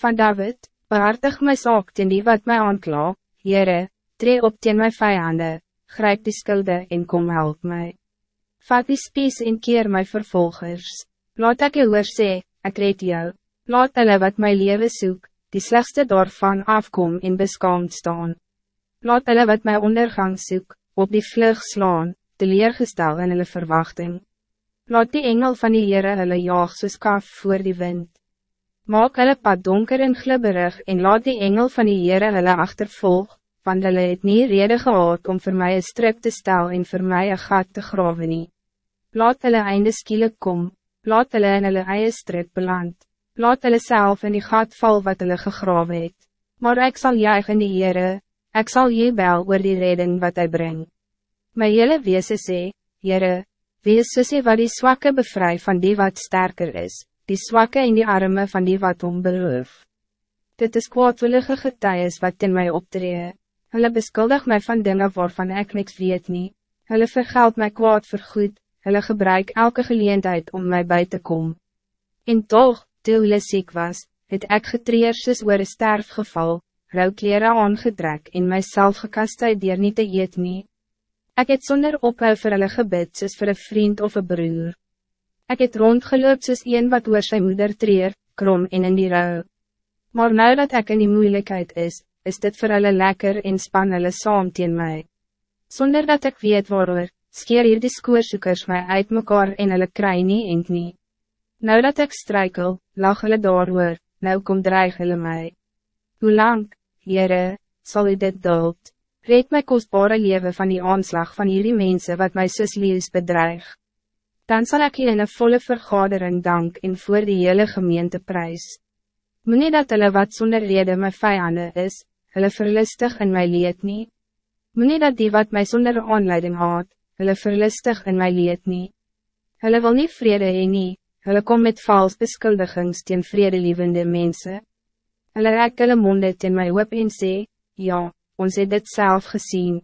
Van David, behartig my saak teen die wat my aankla, Heere, tree op teen my vijanden, grijp die skulde en kom help mij. Vat die spies en keer my vervolgers. Laat ek jou hoor sê, ek red jou. Laat hulle wat my leven soek, die slechtste daarvan afkom en beskaamd staan. Laat hulle wat my ondergang soek, op die vlug slaan, teleergestel in hulle verwachting. Laat die engel van die Heere hulle jaag soos kaf voor die wind. Maak hulle pad donker en glibberig en laat die engel van die Heere hulle achtervolg, want hulle het nie rede gehad om voor mij een strip te stel en voor mij een gat te graven nie. Laat hulle einde skielik kom, laat hulle in hulle eie strip beland, laat hulle self in die gat val wat hulle gegrawe het. Maar ik zal juig in die Heere, ek sal jebel oor die redding wat hij brengt. My hele wees sê, Heere, wees soos wat die zwakke bevry van die wat sterker is, die zwakke in die armen van die wat om beroof. Dit is kwaadwillige getuies wat in mij optree. Hulle beskuldig mij van dingen waarvan ik niks weet niet. Hulle vergeld mij kwaad voor goed, hulle gebruik elke geleendheid om mij bij te komen. En toch, toe hulle ziek was, het ek getreer soos oor een sterfgeval, rouwkleren aangedrek en myself gekastuid dier niet te eet nie. Ek het sonder ophou vir hulle gebid soos vir een vriend of een broer. Ek het rondgeloop soos een wat oor sy moeder treer, krom en in die rouw. Maar nou dat ek in die moeilijkheid is, is dit voor hulle lekker en span hulle saam teen my. Zonder dat ik weet waarover, skeer hier die skoorsoekers my uit mekaar en hulle kry nie en nie. Nou dat ik struikel, lag hulle daarover, nou kom dreig hulle my. Hoe lang, Heere, sal u dit duld? Red my kostbare leven van die aanslag van hierdie mensen wat my sus lees bedreig. Dan zal ik hier in een volle vergadering dank en voor die hele gemeente prijs. Moe dat hulle wat zonder reden my vijanden is, hulle verlustig in my leed nie. Moe dat die wat my sonder aanleiding haat, hulle verlustig in my leed nie. Hulle wil nie vrede heen nie, hulle kom met vals beskuldigings teen vredelievende mensen. Hulle rek hulle monde teen my hoop en sê, ja, ons het dit zelf gezien.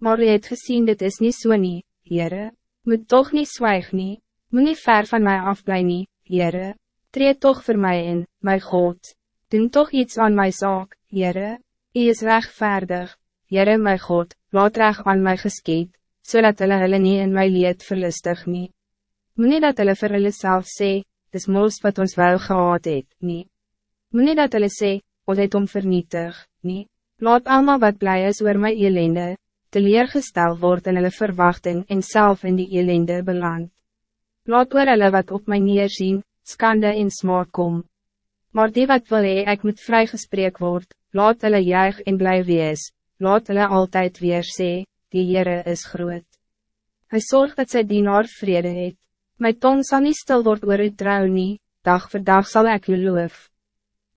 Maar jy het gezien dit is niet so nie, Heere, moet toch niet zwijg nie, moet nie ver van mij afblij nie, Heere, treed toch voor mij in, my God, doen toch iets aan my zaak, Heere. U is rechtvaardig, Jere my God, laat reg aan my geskied, zodat so hulle hulle nie in my leed verlustig nie. Moe dat hulle vir hulle self sê, dis mos wat ons wel gehad het, nie. Moe dat hulle sê, ons het om vernietig, nie. Laat allemaal wat blij is oor my elende, teleergestel word in hulle verwachting en zelf in die elende beland. Laat oor hulle wat op my neerzien, skande en smaak kom. Maar die wat wil hee, ek moet vrygespreek word, laat hulle juig en bly wees, laat hulle altijd weer sê, die Heere is groot. Hij zorgt dat sy dienaar vrede het, my tong sal nie stil word oor het trouw nie, dag voor dag zal ik u loof.